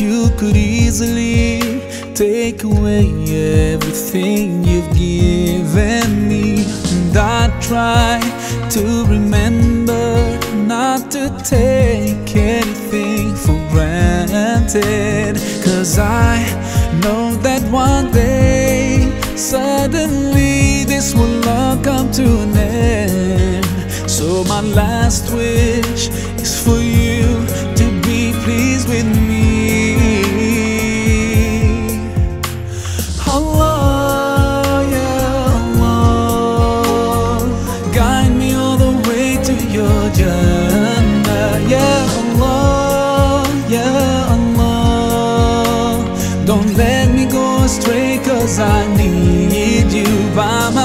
could easily take away everything you've given me. And I try to remember not to take anything for granted. Cause I know that one day, suddenly, this will all come to an end. So, my last wish is for you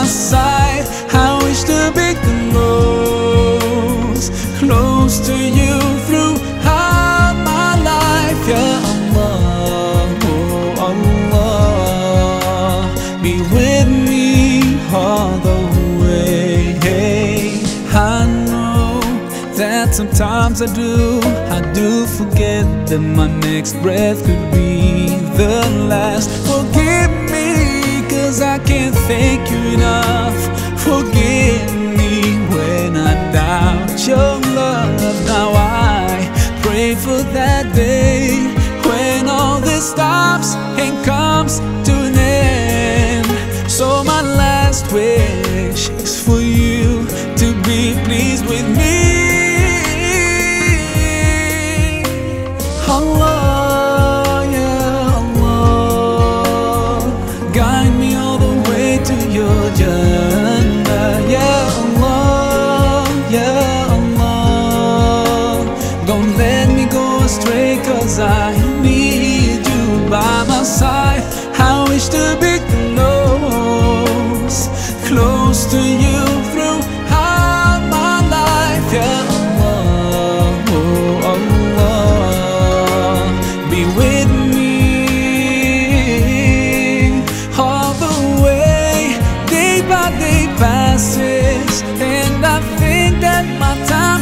side. I wish to be close, close to you throughout my life. Yeah, Allah, oh Allah, be with me all the way. hey, I know that sometimes I do, I do forget that my next breath could be the last. Thank you enough. Forgive me when I doubt your love. Now I pray for that day when all this stops and comes to an end. So my last wish is for you to be pleased with let me go astray, cause I need you by my side. I wish to be close, close to you throughout my life. Yeah, Allah, oh Allah, be with me all the way. Day by day passes, and I think that my time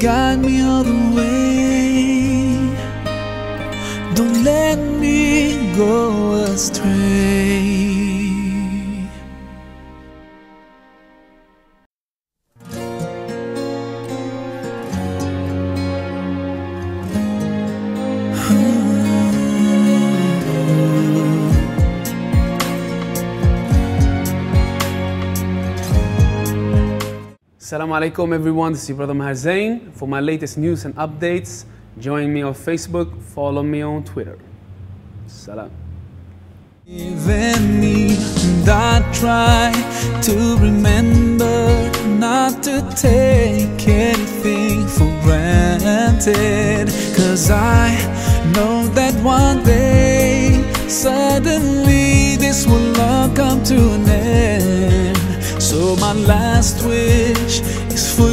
guide me all the way. Don't let me go astray. Assalamu alaikum everyone, this is your brother Maher Zain. For my latest news and updates, join me on Facebook, follow me on Twitter. Salam. Even me, I try to remember not to take anything for granted. Cause I know that one day, suddenly, this will all come to an end. So, my last wish Isso foi